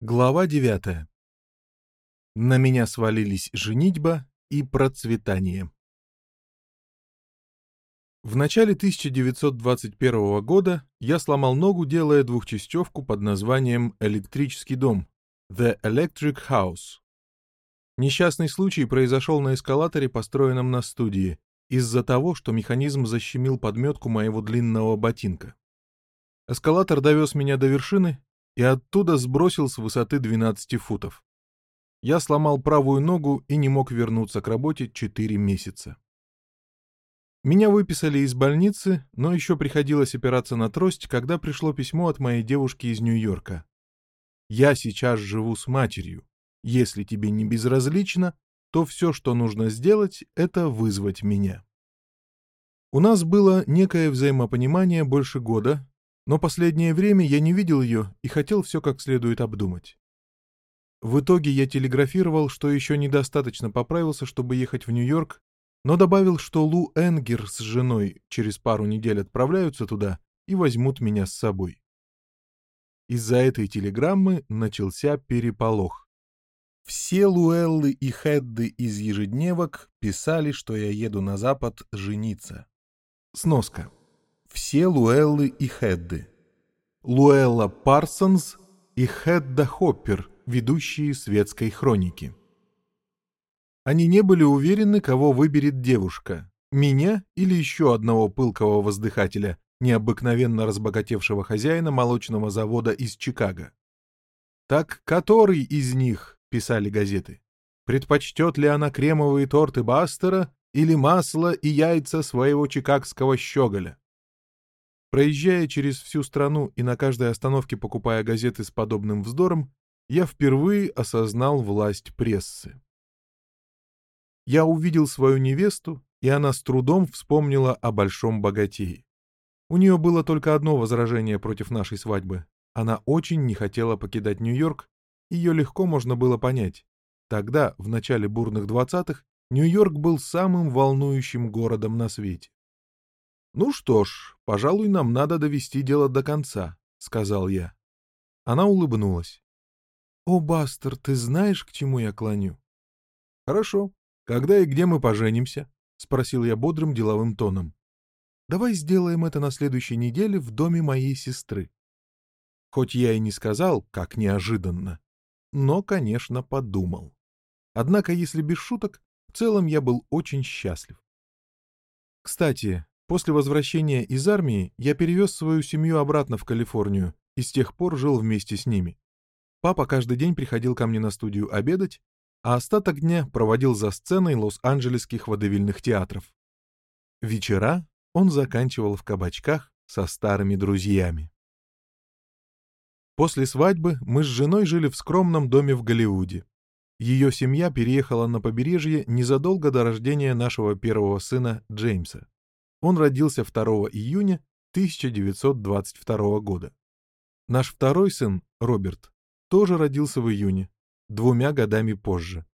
Глава 9. На меня свалились женитьба и процветание. В начале 1921 года я сломал ногу, делая двухчастевку под названием «Электрический дом» The Electric House. Несчастный случай произошел на эскалаторе, построенном на студии, из-за того, что механизм защемил подметку моего длинного ботинка. Эскалатор довез меня до вершины, и оттуда сбросил с высоты 12 футов. Я сломал правую ногу и не мог вернуться к работе 4 месяца. Меня выписали из больницы, но еще приходилось опираться на трость, когда пришло письмо от моей девушки из Нью-Йорка. «Я сейчас живу с матерью. Если тебе не безразлично, то все, что нужно сделать, это вызвать меня». У нас было некое взаимопонимание больше года, но последнее время я не видел ее и хотел все как следует обдумать. В итоге я телеграфировал, что еще недостаточно поправился, чтобы ехать в Нью-Йорк, но добавил, что Лу Энгер с женой через пару недель отправляются туда и возьмут меня с собой. Из-за этой телеграммы начался переполох. Все Луэллы и Хедды из ежедневок писали, что я еду на запад жениться. Сноска все Луэллы и Хедды. Луэлла Парсонс и Хедда Хоппер, ведущие светской хроники. Они не были уверены, кого выберет девушка, меня или еще одного пылкого воздыхателя, необыкновенно разбогатевшего хозяина молочного завода из Чикаго. «Так который из них?» — писали газеты. «Предпочтет ли она кремовые торты Бастера или масло и яйца своего чикагского щеголя?» Проезжая через всю страну и на каждой остановке покупая газеты с подобным вздором, я впервые осознал власть прессы. Я увидел свою невесту, и она с трудом вспомнила о большом богатее. У нее было только одно возражение против нашей свадьбы. Она очень не хотела покидать Нью-Йорк, ее легко можно было понять. Тогда, в начале бурных двадцатых, Нью-Йорк был самым волнующим городом на свете. «Ну что ж, пожалуй, нам надо довести дело до конца», — сказал я. Она улыбнулась. «О, Бастер, ты знаешь, к чему я клоню?» «Хорошо. Когда и где мы поженимся?» — спросил я бодрым деловым тоном. «Давай сделаем это на следующей неделе в доме моей сестры». Хоть я и не сказал, как неожиданно, но, конечно, подумал. Однако, если без шуток, в целом я был очень счастлив. Кстати, После возвращения из армии я перевез свою семью обратно в Калифорнию и с тех пор жил вместе с ними. Папа каждый день приходил ко мне на студию обедать, а остаток дня проводил за сценой лос-анджелесских водевильных театров. Вечера он заканчивал в кабачках со старыми друзьями. После свадьбы мы с женой жили в скромном доме в Голливуде. Ее семья переехала на побережье незадолго до рождения нашего первого сына Джеймса. Он родился 2 июня 1922 года. Наш второй сын, Роберт, тоже родился в июне, двумя годами позже.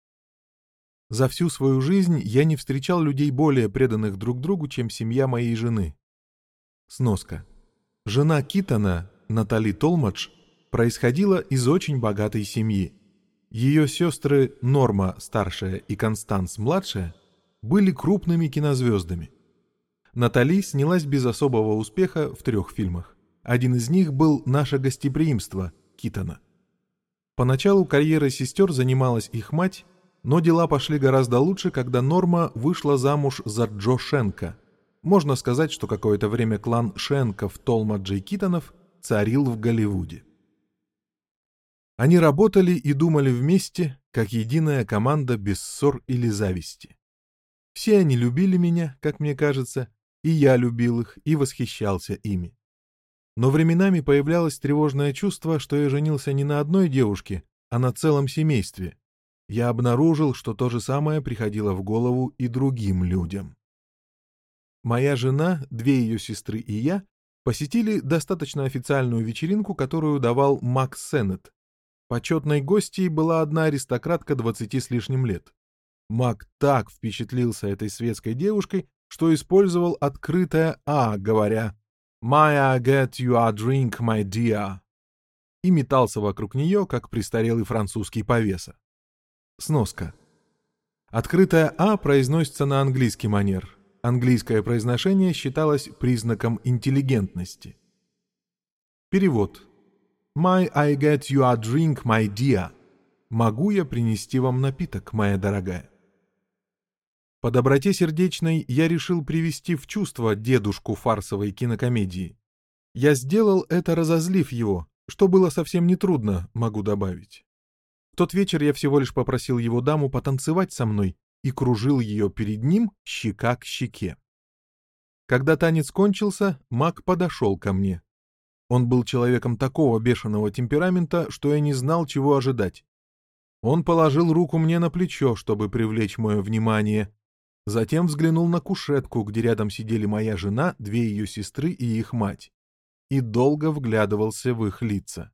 За всю свою жизнь я не встречал людей более преданных друг другу, чем семья моей жены. Сноска. Жена Китона, Натали Толмадж, происходила из очень богатой семьи. Ее сестры Норма, старшая, и Констанс, младшая, были крупными кинозвездами – Натали снялась без особого успеха в трех фильмах. Один из них был «Наше гостеприимство» Китона. Поначалу карьерой сестер занималась их мать, но дела пошли гораздо лучше, когда Норма вышла замуж за Джо Шенка. Можно сказать, что какое-то время клан Шенков, Толмаджей Китонов царил в Голливуде. Они работали и думали вместе, как единая команда без ссор или зависти. Все они любили меня, как мне кажется, и я любил их и восхищался ими. Но временами появлялось тревожное чувство, что я женился не на одной девушке, а на целом семействе. Я обнаружил, что то же самое приходило в голову и другим людям. Моя жена, две ее сестры и я посетили достаточно официальную вечеринку, которую давал Макс Сеннет. Почетной гостьей была одна аристократка двадцати с лишним лет. Мак так впечатлился этой светской девушкой, что использовал открытое «а», говоря «May I get you a drink, my dear?» и метался вокруг нее, как престарелый французский повеса. Сноска. Открытая «а» произносится на английский манер. Английское произношение считалось признаком интеллигентности. Перевод. «May I get you a drink, my dear?» «Могу я принести вам напиток, моя дорогая?» По доброте сердечной я решил привести в чувство дедушку фарсовой кинокомедии. Я сделал это, разозлив его, что было совсем нетрудно, могу добавить. В тот вечер я всего лишь попросил его даму потанцевать со мной и кружил ее перед ним щека к щеке. Когда танец кончился, маг подошел ко мне. Он был человеком такого бешеного темперамента, что я не знал, чего ожидать. Он положил руку мне на плечо, чтобы привлечь мое внимание, Затем взглянул на кушетку, где рядом сидели моя жена, две ее сестры и их мать, и долго вглядывался в их лица.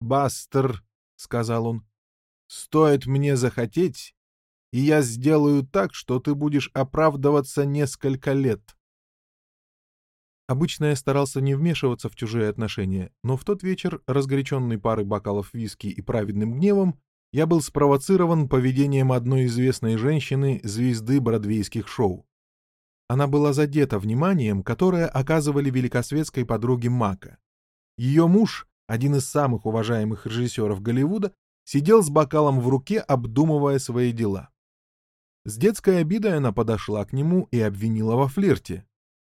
«Бастер», — сказал он, — «стоит мне захотеть, и я сделаю так, что ты будешь оправдываться несколько лет». Обычно я старался не вмешиваться в чужие отношения, но в тот вечер, разгоряченный парой бокалов виски и праведным гневом, я был спровоцирован поведением одной известной женщины, звезды бродвейских шоу. Она была задета вниманием, которое оказывали великосветской подруге Мака. Ее муж, один из самых уважаемых режиссеров Голливуда, сидел с бокалом в руке, обдумывая свои дела. С детской обидой она подошла к нему и обвинила во флирте.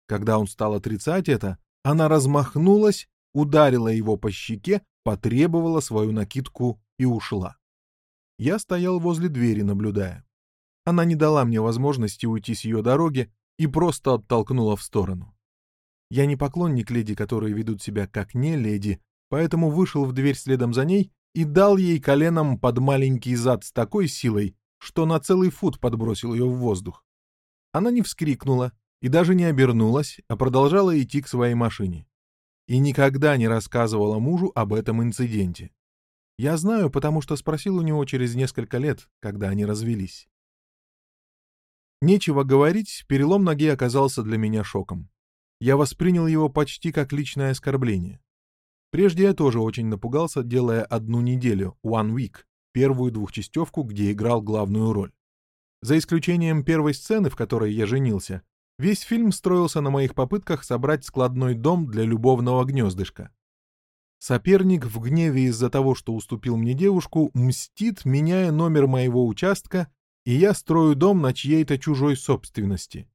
Когда он стал отрицать это, она размахнулась, ударила его по щеке, потребовала свою накидку и ушла. Я стоял возле двери, наблюдая. Она не дала мне возможности уйти с ее дороги и просто оттолкнула в сторону. Я не поклонник леди, которые ведут себя как не леди, поэтому вышел в дверь следом за ней и дал ей коленом под маленький зад с такой силой, что на целый фут подбросил ее в воздух. Она не вскрикнула и даже не обернулась, а продолжала идти к своей машине. И никогда не рассказывала мужу об этом инциденте. Я знаю, потому что спросил у него через несколько лет, когда они развелись. Нечего говорить, перелом ноги оказался для меня шоком. Я воспринял его почти как личное оскорбление. Прежде я тоже очень напугался, делая одну неделю, One Week, первую двухчастевку, где играл главную роль. За исключением первой сцены, в которой я женился, весь фильм строился на моих попытках собрать складной дом для любовного гнездышка. Соперник в гневе из-за того, что уступил мне девушку, мстит, меняя номер моего участка, и я строю дом на чьей-то чужой собственности.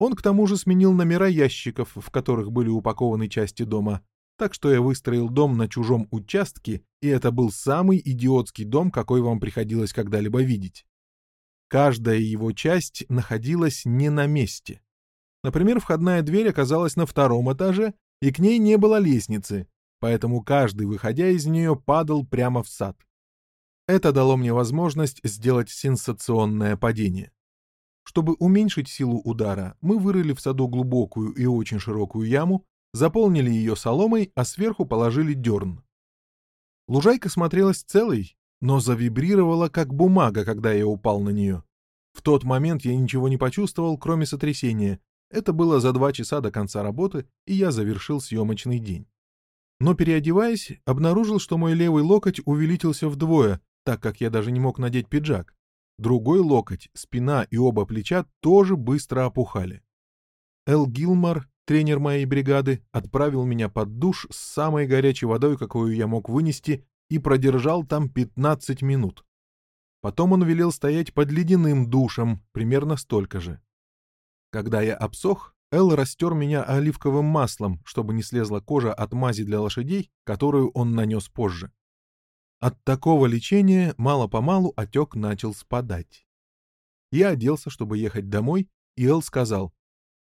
Он к тому же сменил номера ящиков, в которых были упакованы части дома, так что я выстроил дом на чужом участке, и это был самый идиотский дом, какой вам приходилось когда-либо видеть. Каждая его часть находилась не на месте. Например, входная дверь оказалась на втором этаже, и к ней не было лестницы, поэтому каждый, выходя из нее, падал прямо в сад. Это дало мне возможность сделать сенсационное падение. Чтобы уменьшить силу удара, мы вырыли в саду глубокую и очень широкую яму, заполнили ее соломой, а сверху положили дерн. Лужайка смотрелась целой, но завибрировала, как бумага, когда я упал на нее. В тот момент я ничего не почувствовал, кроме сотрясения. Это было за два часа до конца работы, и я завершил съемочный день но, переодеваясь, обнаружил, что мой левый локоть увеличился вдвое, так как я даже не мог надеть пиджак. Другой локоть, спина и оба плеча тоже быстро опухали. Эл Гилмор, тренер моей бригады, отправил меня под душ с самой горячей водой, какую я мог вынести, и продержал там 15 минут. Потом он велел стоять под ледяным душем, примерно столько же. Когда я обсох, Эл растер меня оливковым маслом, чтобы не слезла кожа от мази для лошадей, которую он нанес позже. От такого лечения мало-помалу отек начал спадать. Я оделся, чтобы ехать домой, и Эл сказал,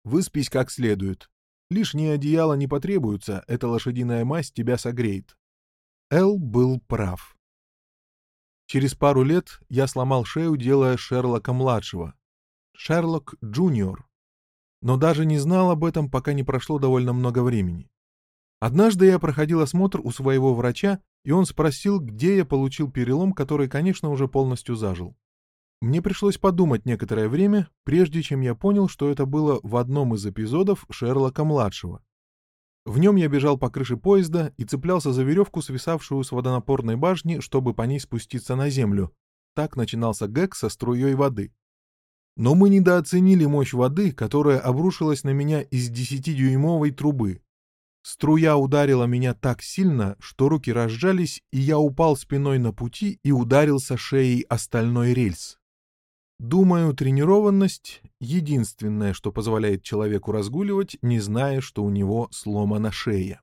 «Выспись как следует. Лишние одеяла не потребуются, эта лошадиная мазь тебя согреет». Эл был прав. Через пару лет я сломал шею, делая Шерлока-младшего. Шерлок Джуниор но даже не знал об этом, пока не прошло довольно много времени. Однажды я проходил осмотр у своего врача, и он спросил, где я получил перелом, который, конечно, уже полностью зажил. Мне пришлось подумать некоторое время, прежде чем я понял, что это было в одном из эпизодов Шерлока-младшего. В нем я бежал по крыше поезда и цеплялся за веревку, свисавшую с водонапорной башни, чтобы по ней спуститься на землю. Так начинался гэг со струей воды. Но мы недооценили мощь воды, которая обрушилась на меня из десятидюймовой трубы. Струя ударила меня так сильно, что руки разжались, и я упал спиной на пути и ударился шеей о стальной рельс. Думаю, тренированность — единственное, что позволяет человеку разгуливать, не зная, что у него сломана шея.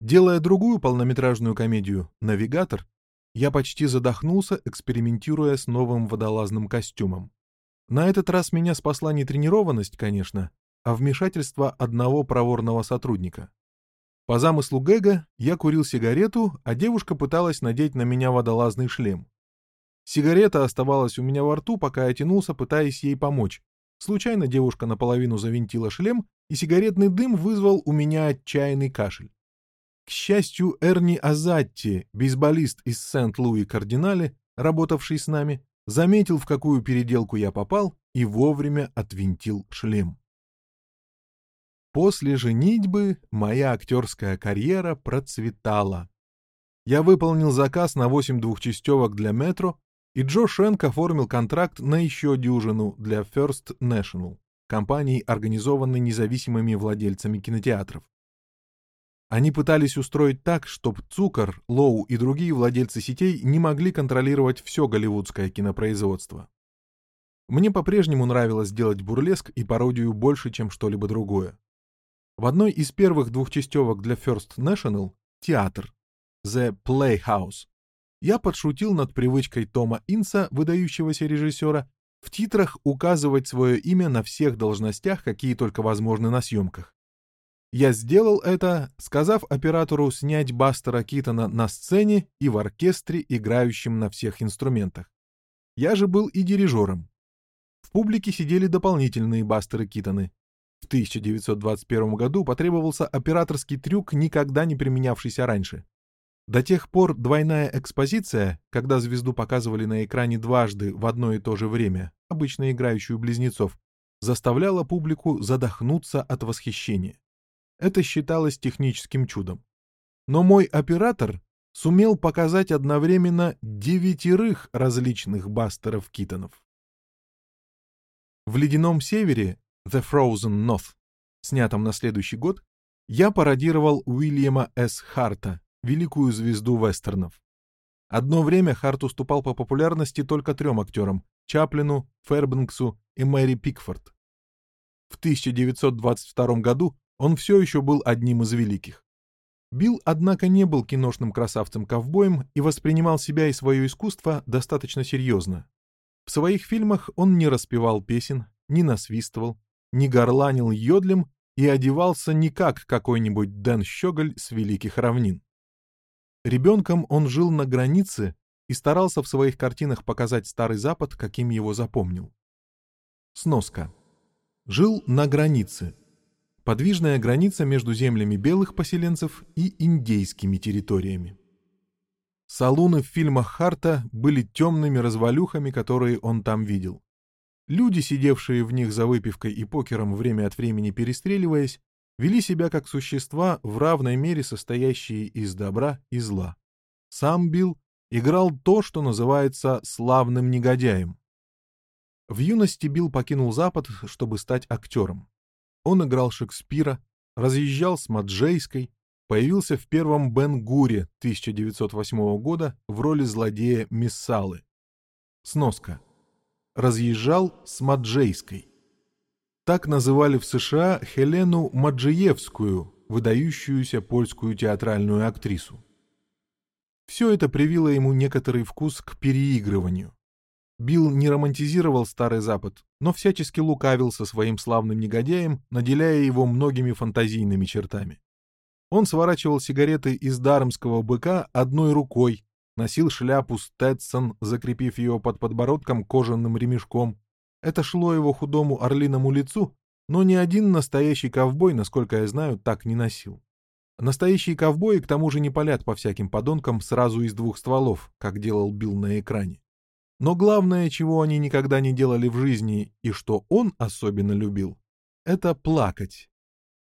Делая другую полнометражную комедию «Навигатор», я почти задохнулся, экспериментируя с новым водолазным костюмом. На этот раз меня спасла не тренированность, конечно, а вмешательство одного проворного сотрудника. По замыслу Гэга я курил сигарету, а девушка пыталась надеть на меня водолазный шлем. Сигарета оставалась у меня во рту, пока я тянулся, пытаясь ей помочь. Случайно девушка наполовину завинтила шлем, и сигаретный дым вызвал у меня отчаянный кашель. К счастью, Эрни Азатти, бейсболист из Сент-Луи Кардинале, работавший с нами, заметил, в какую переделку я попал, и вовремя отвинтил шлем. После женитьбы моя актерская карьера процветала. Я выполнил заказ на 8 двухчастевок для метро и Джо Шенк оформил контракт на еще дюжину для First National, компании, организованной независимыми владельцами кинотеатров. Они пытались устроить так, чтобы Цукер, Лоу и другие владельцы сетей не могли контролировать все голливудское кинопроизводство. Мне по-прежнему нравилось делать бурлеск и пародию больше, чем что-либо другое. В одной из первых двухчастевок для First National — театр, The Playhouse, я подшутил над привычкой Тома Инса, выдающегося режиссера, в титрах указывать свое имя на всех должностях, какие только возможны на съемках. Я сделал это, сказав оператору снять Бастера Китона на сцене и в оркестре, играющем на всех инструментах. Я же был и дирижером. В публике сидели дополнительные Бастеры Китоны. В 1921 году потребовался операторский трюк, никогда не применявшийся раньше. До тех пор двойная экспозиция, когда звезду показывали на экране дважды в одно и то же время, обычно играющую близнецов, заставляла публику задохнуться от восхищения. Это считалось техническим чудом. Но мой оператор сумел показать одновременно девятерых различных бастеров Китонов. В «Ледяном севере» The Frozen North, снятом на следующий год, я пародировал Уильяма С. Харта, великую звезду вестернов. Одно время Харт уступал по популярности только трем актерам — Чаплину, Фербенксу и Мэри Пикфорд. В 1922 году он все еще был одним из великих. Билл, однако, не был киношным красавцем-ковбоем и воспринимал себя и свое искусство достаточно серьезно. В своих фильмах он не распевал песен, не насвистывал, не горланил йодлем и одевался не как какой-нибудь Дэн Щеголь с великих равнин. Ребенком он жил на границе и старался в своих картинах показать Старый Запад, каким его запомнил. Сноска. Жил на границе. Подвижная граница между землями белых поселенцев и индейскими территориями. Салуны в фильмах Харта были темными развалюхами, которые он там видел. Люди, сидевшие в них за выпивкой и покером время от времени перестреливаясь, вели себя как существа, в равной мере состоящие из добра и зла. Сам Билл играл то, что называется славным негодяем. В юности Билл покинул Запад, чтобы стать актером. Он играл Шекспира, разъезжал с Маджейской, появился в первом Бен-Гуре 1908 года в роли злодея Миссалы. Сноска. Разъезжал с Маджейской. Так называли в США Хелену Маджиевскую, выдающуюся польскую театральную актрису. Все это привило ему некоторый вкус к переигрыванию. Билл не романтизировал Старый Запад, но всячески лукавил со своим славным негодяем, наделяя его многими фантазийными чертами. Он сворачивал сигареты из дармского быка одной рукой, носил шляпу Стэтсон, закрепив ее под подбородком кожаным ремешком, это шло его худому орлиному лицу, но ни один настоящий ковбой, насколько я знаю, так не носил. Настоящие ковбои к тому же не палят по всяким подонкам сразу из двух стволов, как делал Билл на экране. Но главное, чего они никогда не делали в жизни и что он особенно любил, это плакать.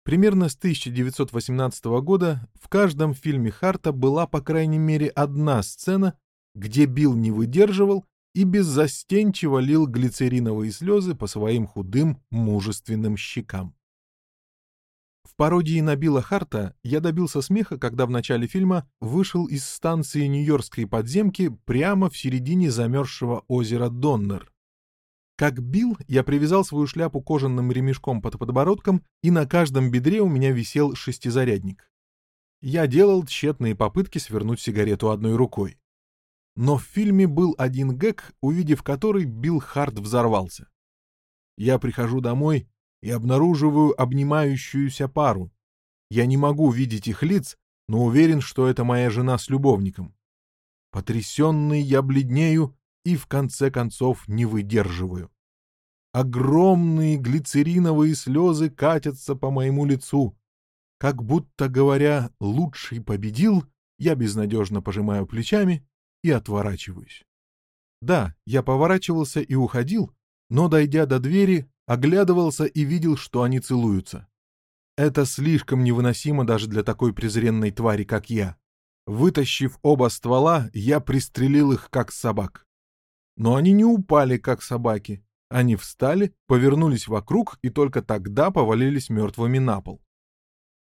Примерно с 1918 года в каждом фильме Харта была по крайней мере одна сцена, где Билл не выдерживал и беззастенчиво лил глицериновые слезы по своим худым, мужественным щекам. В пародии на Билла Харта я добился смеха, когда в начале фильма вышел из станции Нью-Йоркской подземки прямо в середине замерзшего озера Доннер. Как Билл, я привязал свою шляпу кожаным ремешком под подбородком, и на каждом бедре у меня висел шестизарядник. Я делал тщетные попытки свернуть сигарету одной рукой. Но в фильме был один гэг, увидев который, Билл Харт взорвался. Я прихожу домой и обнаруживаю обнимающуюся пару. Я не могу видеть их лиц, но уверен, что это моя жена с любовником. Потрясенный я бледнею и в конце концов не выдерживаю. Огромные глицериновые слезы катятся по моему лицу. Как будто говоря «лучший победил», я безнадежно пожимаю плечами и отворачиваюсь. Да, я поворачивался и уходил, но, дойдя до двери, оглядывался и видел, что они целуются. Это слишком невыносимо даже для такой презренной твари, как я. Вытащив оба ствола, я пристрелил их, как собак. Но они не упали, как собаки. Они встали, повернулись вокруг и только тогда повалились мертвыми на пол.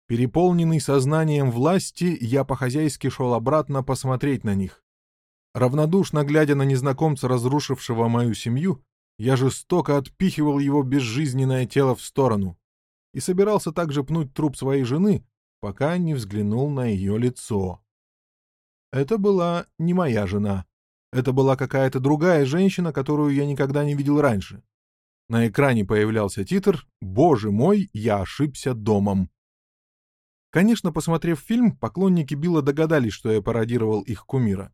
Переполненный сознанием власти, я по-хозяйски шел обратно посмотреть на них. Равнодушно глядя на незнакомца, разрушившего мою семью, я жестоко отпихивал его безжизненное тело в сторону и собирался также пнуть труп своей жены, пока не взглянул на ее лицо. Это была не моя жена. Это была какая-то другая женщина, которую я никогда не видел раньше. На экране появлялся титр «Боже мой, я ошибся домом». Конечно, посмотрев фильм, поклонники Билла догадались, что я пародировал их кумира.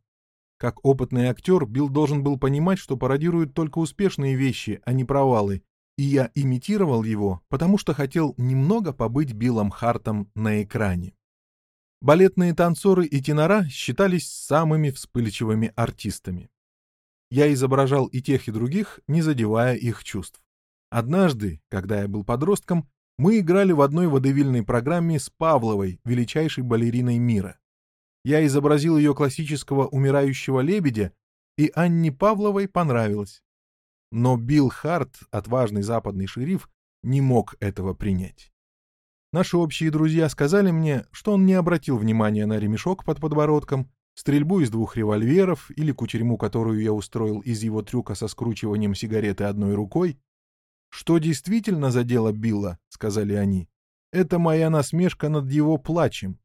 Как опытный актер, Билл должен был понимать, что пародирует только успешные вещи, а не провалы, и я имитировал его, потому что хотел немного побыть Биллом Хартом на экране. Балетные танцоры и тенора считались самыми вспыльчивыми артистами. Я изображал и тех, и других, не задевая их чувств. Однажды, когда я был подростком, мы играли в одной водевильной программе с Павловой, величайшей балериной мира. Я изобразил ее классического умирающего лебедя, и Анне Павловой понравилось. Но Билл Харт, отважный западный шериф, не мог этого принять. Наши общие друзья сказали мне, что он не обратил внимания на ремешок под подбородком, стрельбу из двух револьверов или кутерьму, которую я устроил из его трюка со скручиванием сигареты одной рукой. «Что действительно задело Билла», — сказали они, — «это моя насмешка над его плачем».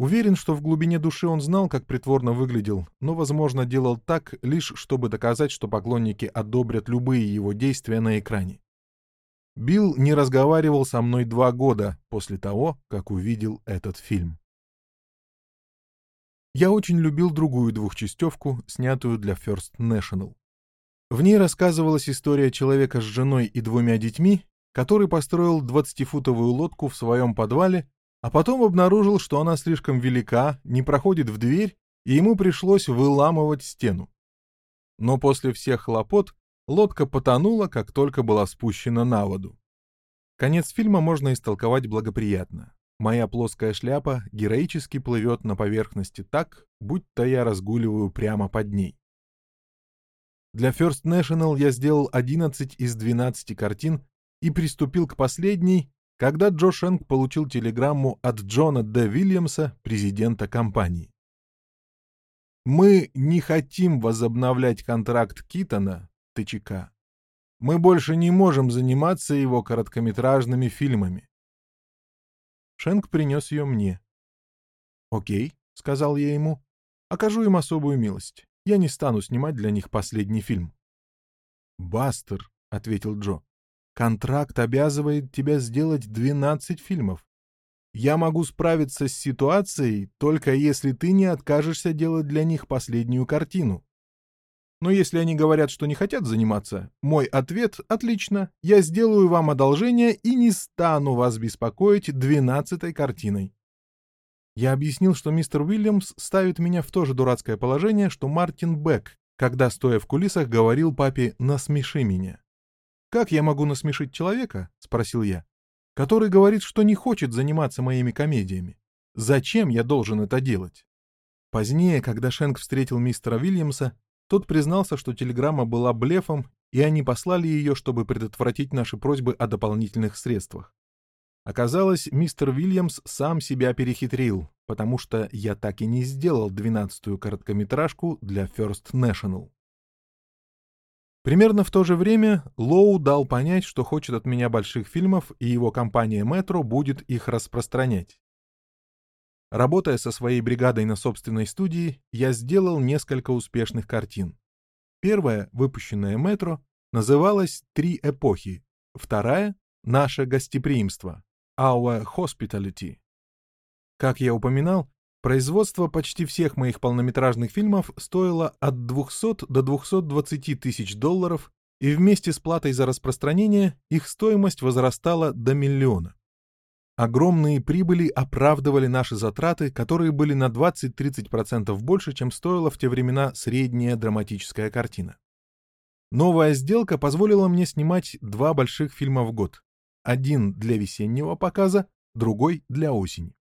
Уверен, что в глубине души он знал, как притворно выглядел, но, возможно, делал так, лишь чтобы доказать, что поклонники одобрят любые его действия на экране. Билл не разговаривал со мной два года после того, как увидел этот фильм. Я очень любил другую двухчастевку, снятую для First National. В ней рассказывалась история человека с женой и двумя детьми, который построил 20-футовую лодку в своем подвале, а потом обнаружил, что она слишком велика, не проходит в дверь, и ему пришлось выламывать стену. Но после всех хлопот лодка потонула, как только была спущена на воду. Конец фильма можно истолковать благоприятно. Моя плоская шляпа героически плывет на поверхности так, будто я разгуливаю прямо под ней. Для First National я сделал 11 из 12 картин и приступил к последней, когда Джо Шенк получил телеграмму от Джона Д. Вильямса, президента компании. «Мы не хотим возобновлять контракт Китона, ТЧК. Мы больше не можем заниматься его короткометражными фильмами. Шенк принес ее мне. «Окей», — сказал я ему, — «окажу им особую милость. Я не стану снимать для них последний фильм». «Бастер», — ответил Джо, — «контракт обязывает тебя сделать 12 фильмов. Я могу справиться с ситуацией, только если ты не откажешься делать для них последнюю картину. Но если они говорят, что не хотят заниматься, мой ответ — отлично, я сделаю вам одолжение и не стану вас беспокоить двенадцатой картиной. Я объяснил, что мистер Уильямс ставит меня в то же дурацкое положение, что Мартин Бек, когда, стоя в кулисах, говорил папе «насмеши меня». «Как я могу насмешить человека?» — спросил я. который говорит, что не хочет заниматься моими комедиями. Зачем я должен это делать? Позднее, когда Шенк встретил мистера Вильямса, тот признался, что телеграмма была блефом, и они послали ее, чтобы предотвратить наши просьбы о дополнительных средствах. Оказалось, мистер Вильямс сам себя перехитрил, потому что я так и не сделал двенадцатую короткометражку для First National. Примерно в то же время Лоу дал понять, что хочет от меня больших фильмов, и его компания Metro будет их распространять. Работая со своей бригадой на собственной студии, я сделал несколько успешных картин. Первая, выпущенная Метро, называлась «Три эпохи», вторая — «Наше гостеприимство» Our Hospitality. Как я упоминал, производство почти всех моих полнометражных фильмов стоило от 200 до 220 тысяч долларов, и вместе с платой за распространение их стоимость возрастала до миллиона. Огромные прибыли оправдывали наши затраты, которые были на 20-30% больше, чем стоила в те времена средняя драматическая картина. Новая сделка позволила мне снимать два больших фильма в год. Один для весеннего показа, другой для осени.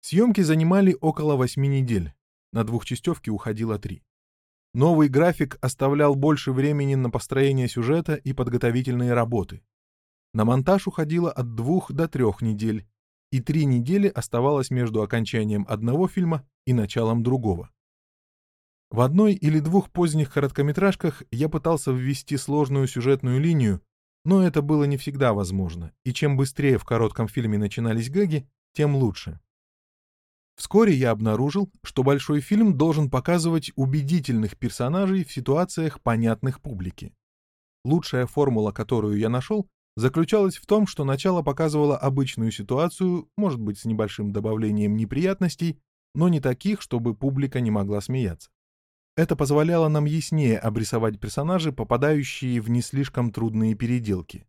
Съемки занимали около 8 недель. На двухчастевке уходило три. Новый график оставлял больше времени на построение сюжета и подготовительные работы. На монтаж уходило от двух до трех недель, и три недели оставалось между окончанием одного фильма и началом другого. В одной или двух поздних короткометражках я пытался ввести сложную сюжетную линию, но это было не всегда возможно, и чем быстрее в коротком фильме начинались гэги, тем лучше. Вскоре я обнаружил, что большой фильм должен показывать убедительных персонажей в ситуациях, понятных публике. Лучшая формула, которую я нашел, заключалась в том, что начало показывало обычную ситуацию, может быть, с небольшим добавлением неприятностей, но не таких, чтобы публика не могла смеяться. Это позволяло нам яснее обрисовать персонажи, попадающие в не слишком трудные переделки.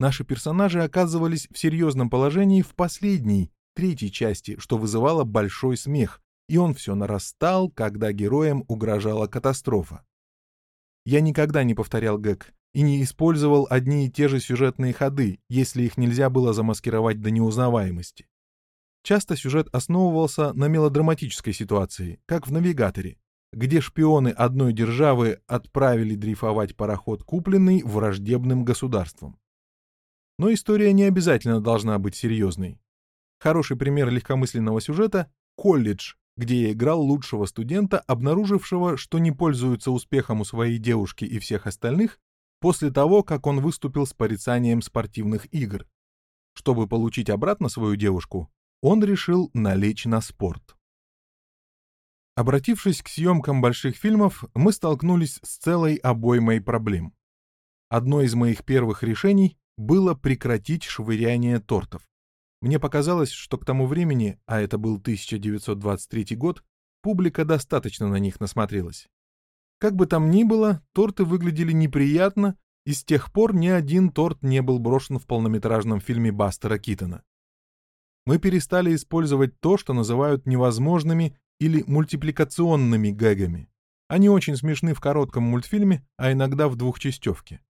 Наши персонажи оказывались в серьезном положении в последней, третьей части, что вызывало большой смех, и он все нарастал, когда героям угрожала катастрофа. Я никогда не повторял гэг, и не использовал одни и те же сюжетные ходы, если их нельзя было замаскировать до неузнаваемости. Часто сюжет основывался на мелодраматической ситуации, как в «Навигаторе», где шпионы одной державы отправили дрейфовать пароход, купленный враждебным государством. Но история не обязательно должна быть серьезной. Хороший пример легкомысленного сюжета — «Колледж», где я играл лучшего студента, обнаружившего, что не пользуется успехом у своей девушки и всех остальных, после того, как он выступил с порицанием спортивных игр. Чтобы получить обратно свою девушку, он решил налечь на спорт. Обратившись к съемкам больших фильмов, мы столкнулись с целой обоймой проблем. Одно из моих первых решений было прекратить швыряние тортов. Мне показалось, что к тому времени, а это был 1923 год, публика достаточно на них насмотрелась. Как бы там ни было, торты выглядели неприятно, и с тех пор ни один торт не был брошен в полнометражном фильме Бастера Китона. Мы перестали использовать то, что называют невозможными или мультипликационными гэгами. Они очень смешны в коротком мультфильме, а иногда в двухчастевке.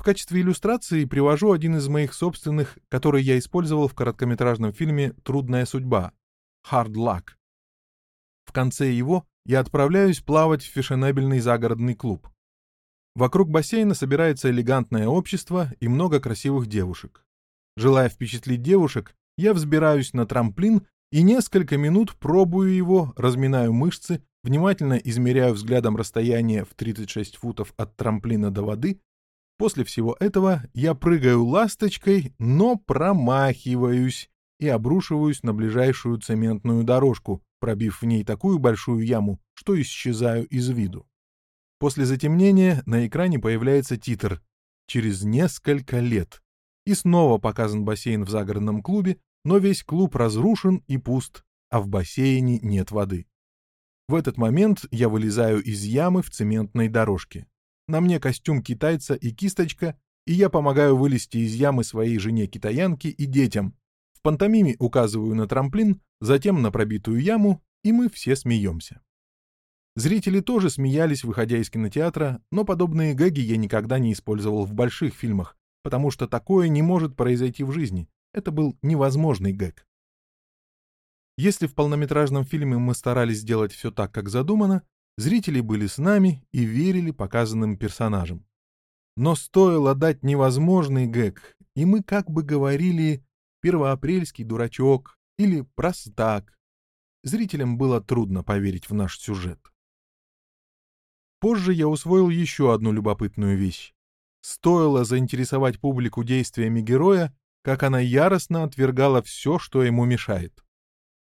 В качестве иллюстрации привожу один из моих собственных, который я использовал в короткометражном фильме «Трудная судьба» — «Hard Luck». В конце его я отправляюсь плавать в фешенебельный загородный клуб. Вокруг бассейна собирается элегантное общество и много красивых девушек. Желая впечатлить девушек, я взбираюсь на трамплин и несколько минут пробую его, разминаю мышцы, внимательно измеряю взглядом расстояние в 36 футов от трамплина до воды. После всего этого я прыгаю ласточкой, но промахиваюсь и обрушиваюсь на ближайшую цементную дорожку, пробив в ней такую большую яму, что исчезаю из виду. После затемнения на экране появляется титр «Через несколько лет». И снова показан бассейн в загородном клубе, но весь клуб разрушен и пуст, а в бассейне нет воды. В этот момент я вылезаю из ямы в цементной дорожке. На мне костюм китайца и кисточка, и я помогаю вылезти из ямы своей жене-китаянке и детям, в пантомиме указываю на трамплин, затем на пробитую яму, и мы все смеемся. Зрители тоже смеялись, выходя из кинотеатра, но подобные гэги я никогда не использовал в больших фильмах, потому что такое не может произойти в жизни. Это был невозможный гэг. Если в полнометражном фильме мы старались сделать все так, как задумано, зрители были с нами и верили показанным персонажам. Но стоило дать невозможный гэг, и мы как бы говорили «первоапрельский дурачок» или «простак». Зрителям было трудно поверить в наш сюжет. Позже я усвоил еще одну любопытную вещь. Стоило заинтересовать публику действиями героя, как она яростно отвергала все, что ему мешает.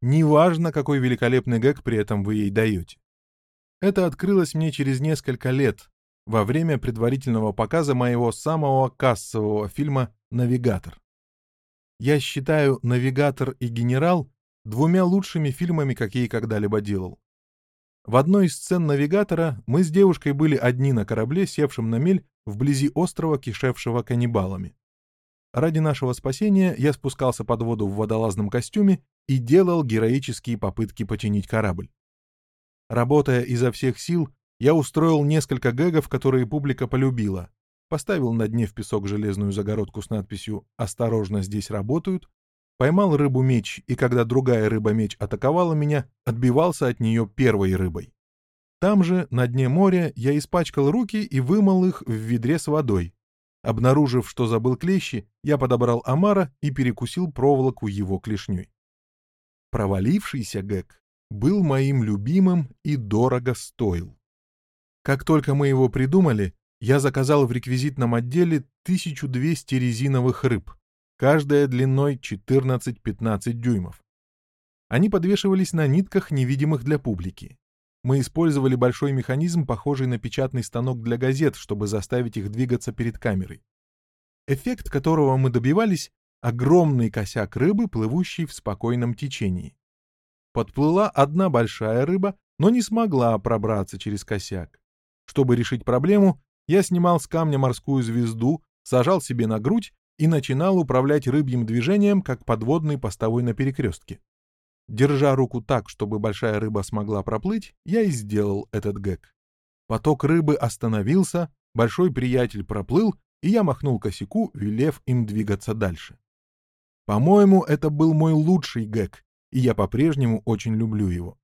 Неважно, какой великолепный гэг при этом вы ей даете. Это открылось мне через несколько лет, во время предварительного показа моего самого кассового фильма «Навигатор». Я считаю «Навигатор» и «Генерал» двумя лучшими фильмами, какие когда-либо делал. В одной из сцен «Навигатора» мы с девушкой были одни на корабле, севшем на мель вблизи острова, кишевшего каннибалами. Ради нашего спасения я спускался под воду в водолазном костюме и делал героические попытки починить корабль. Работая изо всех сил, я устроил несколько гэгов, которые публика полюбила. Поставил на дне в песок железную загородку с надписью «Осторожно, здесь работают», поймал рыбу-меч, и когда другая рыба-меч атаковала меня, отбивался от нее первой рыбой. Там же, на дне моря, я испачкал руки и вымыл их в ведре с водой, Обнаружив, что забыл клещи, я подобрал омара и перекусил проволоку его клешней. Провалившийся гэг был моим любимым и дорого стоил. Как только мы его придумали, я заказал в реквизитном отделе 1200 резиновых рыб, каждая длиной 14-15 дюймов. Они подвешивались на нитках, невидимых для публики. Мы использовали большой механизм, похожий на печатный станок для газет, чтобы заставить их двигаться перед камерой. Эффект которого мы добивались — огромный косяк рыбы, плывущий в спокойном течении. Подплыла одна большая рыба, но не смогла пробраться через косяк. Чтобы решить проблему, я снимал с камня морскую звезду, сажал себе на грудь и начинал управлять рыбьим движением, как подводный постовой на перекрестке. Держа руку так, чтобы большая рыба смогла проплыть, я и сделал этот гэг. Поток рыбы остановился, большой приятель проплыл, и я махнул косяку, велев им двигаться дальше. По-моему, это был мой лучший гэг, и я по-прежнему очень люблю его.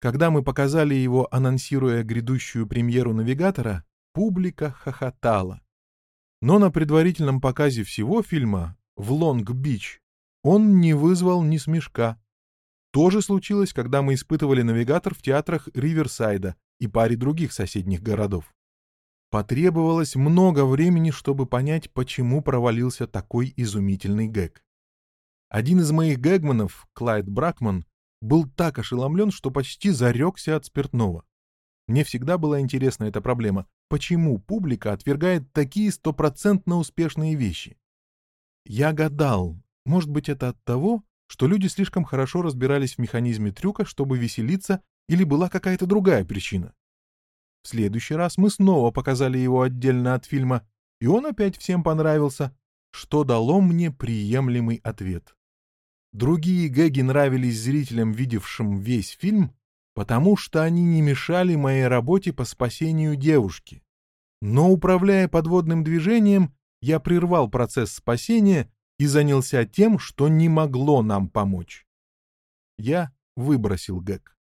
Когда мы показали его, анонсируя грядущую премьеру «Навигатора», публика хохотала. Но на предварительном показе всего фильма в Лонг-Бич он не вызвал ни смешка. То же случилось, когда мы испытывали навигатор в театрах Риверсайда и паре других соседних городов. Потребовалось много времени, чтобы понять, почему провалился такой изумительный гэг. Один из моих гэгманов, Клайд Бракман, был так ошеломлен, что почти зарекся от спиртного. Мне всегда была интересна эта проблема, почему публика отвергает такие стопроцентно успешные вещи. Я гадал, может быть это от того, что люди слишком хорошо разбирались в механизме трюка, чтобы веселиться, или была какая-то другая причина. В следующий раз мы снова показали его отдельно от фильма, и он опять всем понравился, что дало мне приемлемый ответ. Другие гэги нравились зрителям, видевшим весь фильм, потому что они не мешали моей работе по спасению девушки. Но, управляя подводным движением, я прервал процесс спасения и занялся тем, что не могло нам помочь. Я выбросил гэг.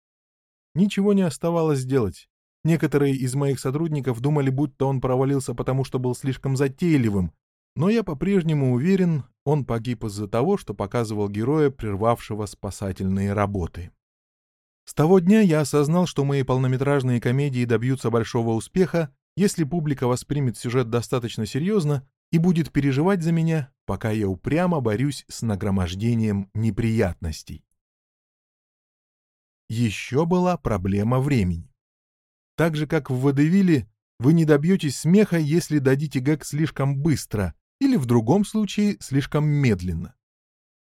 Ничего не оставалось сделать. Некоторые из моих сотрудников думали, будто он провалился потому, что был слишком затейливым, но я по-прежнему уверен, он погиб из-за того, что показывал героя, прервавшего спасательные работы. С того дня я осознал, что мои полнометражные комедии добьются большого успеха, если публика воспримет сюжет достаточно серьезно и будет переживать за меня, пока я упрямо борюсь с нагромождением неприятностей. Еще была проблема времени. Так же, как в водевиле, вы не добьетесь смеха, если дадите гэг слишком быстро или, в другом случае, слишком медленно.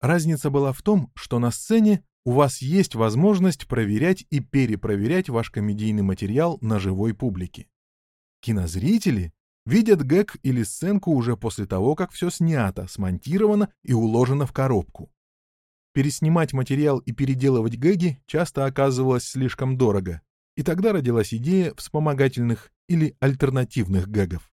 Разница была в том, что на сцене у вас есть возможность проверять и перепроверять ваш комедийный материал на живой публике. Кинозрители видят гэг или сценку уже после того, как все снято, смонтировано и уложено в коробку. Переснимать материал и переделывать гэги часто оказывалось слишком дорого, и тогда родилась идея вспомогательных или альтернативных гэгов.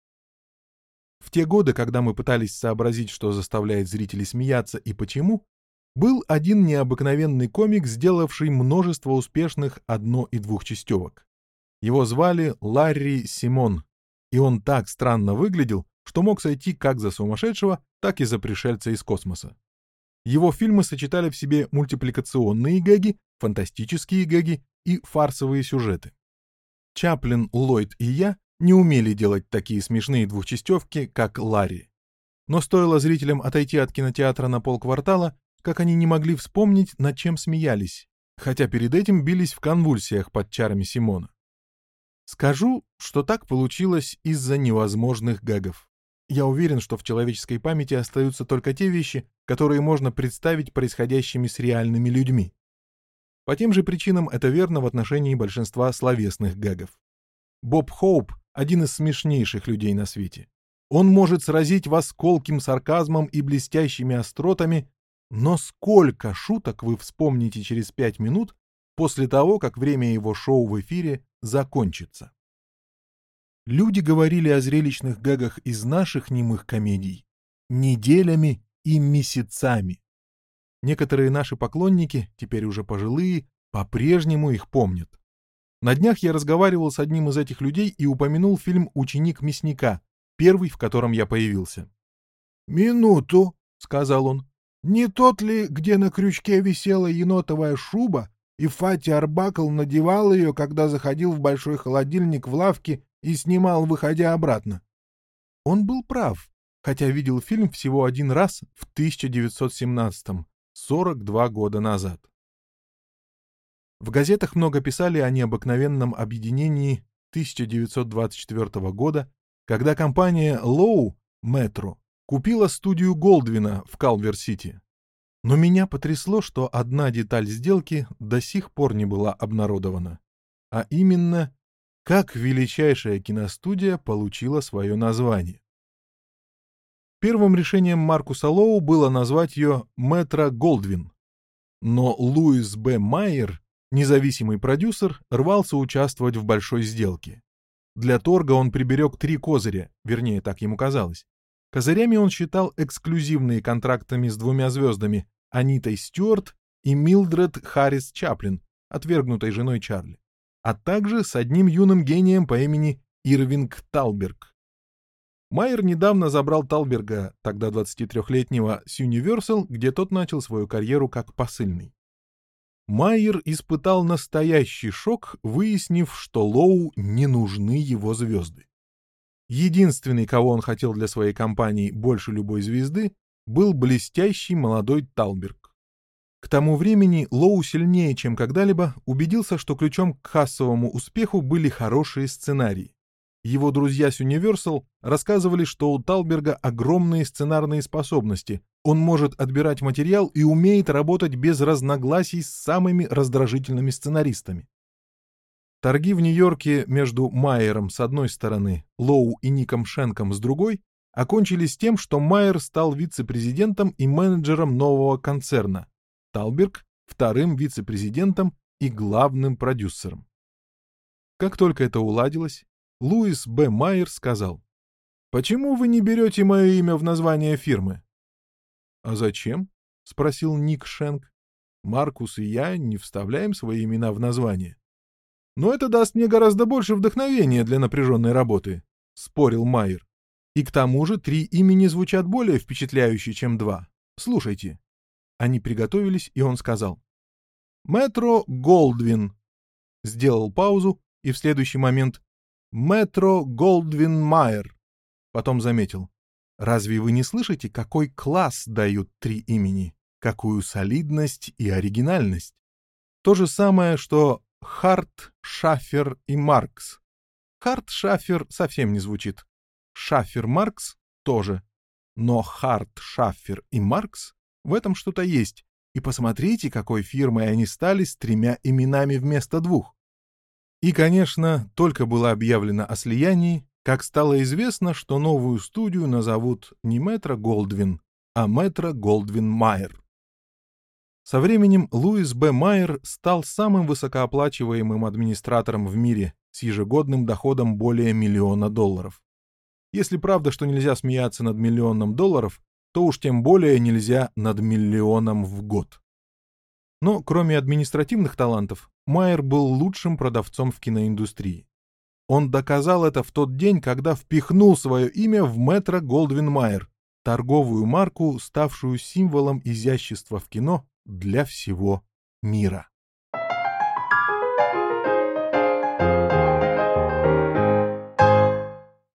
В те годы, когда мы пытались сообразить, что заставляет зрителей смеяться и почему, был один необыкновенный комик, сделавший множество успешных одно- и двухчастевок. Его звали Ларри Симон, и он так странно выглядел, что мог сойти как за сумасшедшего, так и за пришельца из космоса. Его фильмы сочетали в себе мультипликационные гэги, фантастические гэги и фарсовые сюжеты. Чаплин, Ллойд и я не умели делать такие смешные двухчастевки, как Ларри. Но стоило зрителям отойти от кинотеатра на полквартала, как они не могли вспомнить, над чем смеялись, хотя перед этим бились в конвульсиях под чарами Симона. Скажу, что так получилось из-за невозможных гагов. Я уверен, что в человеческой памяти остаются только те вещи, которые можно представить происходящими с реальными людьми. По тем же причинам это верно в отношении большинства словесных гагов. Боб Хоуп — один из смешнейших людей на свете. Он может сразить вас колким сарказмом и блестящими остротами, но сколько шуток вы вспомните через пять минут после того, как время его шоу в эфире закончится? Люди говорили о зрелищных гагах из наших немых комедий неделями и месяцами. Некоторые наши поклонники, теперь уже пожилые, по-прежнему их помнят. На днях я разговаривал с одним из этих людей и упомянул фильм «Ученик мясника», первый, в котором я появился. «Минуту», — сказал он. Не тот ли, где на крючке висела енотовая шуба, и Фати Арбакл надевал ее, когда заходил в большой холодильник в лавке и снимал, выходя обратно? Он был прав, хотя видел фильм всего один раз в 1917-м, 42 года назад. В газетах много писали о необыкновенном объединении 1924 года, когда компания Loew Metro купила студию Голдвина в Калвер-Сити. Но меня потрясло, что одна деталь сделки до сих пор не была обнародована. А именно, как величайшая киностудия получила свое название. Первым решением Маркуса Лоу было назвать ее «Метро Голдвин». Но Луис Б. Майер, независимый продюсер, рвался участвовать в большой сделке. Для торга он приберег три козыря, вернее, так ему казалось. Козырями он считал эксклюзивные контрактами с двумя звездами Анитой Стюарт и Милдред Харрис Чаплин, отвергнутой женой Чарли, а также с одним юным гением по имени Ирвинг Талберг. Майер недавно забрал Талберга, тогда 23-летнего, с Universal, где тот начал свою карьеру как посыльный. Майер испытал настоящий шок, выяснив, что Лоу не нужны его звезды. Единственный, кого он хотел для своей компании больше любой звезды, был блестящий молодой Талберг. К тому времени Лоу сильнее, чем когда-либо, убедился, что ключом к кассовому успеху были хорошие сценарии. Его друзья с Universal рассказывали, что у Талберга огромные сценарные способности, он может отбирать материал и умеет работать без разногласий с самыми раздражительными сценаристами. Торги в Нью-Йорке между Майером с одной стороны, Лоу и Ником Шенком с другой окончились тем, что Майер стал вице-президентом и менеджером нового концерна, Талберг — вторым вице-президентом и главным продюсером. Как только это уладилось, Луис Б. Майер сказал, «Почему вы не берете мое имя в название фирмы?» «А зачем?» — спросил Ник Шенк. «Маркус и я не вставляем свои имена в название». Но это даст мне гораздо больше вдохновения для напряженной работы», — спорил Майер. «И к тому же три имени звучат более впечатляюще, чем два. Слушайте». Они приготовились, и он сказал. «Метро Голдвин». Сделал паузу, и в следующий момент «Метро Голдвин Майер». Потом заметил. «Разве вы не слышите, какой класс дают три имени? Какую солидность и оригинальность?» То же самое, что Харт, Шафер и Маркс. Харт, Шафер совсем не звучит. Шафер, Маркс тоже. Но Харт, Шафер и Маркс в этом что-то есть. И посмотрите, какой фирмой они стали с тремя именами вместо двух. И, конечно, только было объявлено о слиянии, как стало известно, что новую студию назовут не Метро Голдвин, а Метро Голдвин Майер. Со временем Луис Б. Майер стал самым высокооплачиваемым администратором в мире с ежегодным доходом более миллиона долларов. Если правда, что нельзя смеяться над миллионом долларов, то уж тем более нельзя над миллионом в год. Но кроме административных талантов, Майер был лучшим продавцом в киноиндустрии. Он доказал это в тот день, когда впихнул свое имя в Метро Голдвин Майер, торговую марку, ставшую символом изящества в кино для всего мира.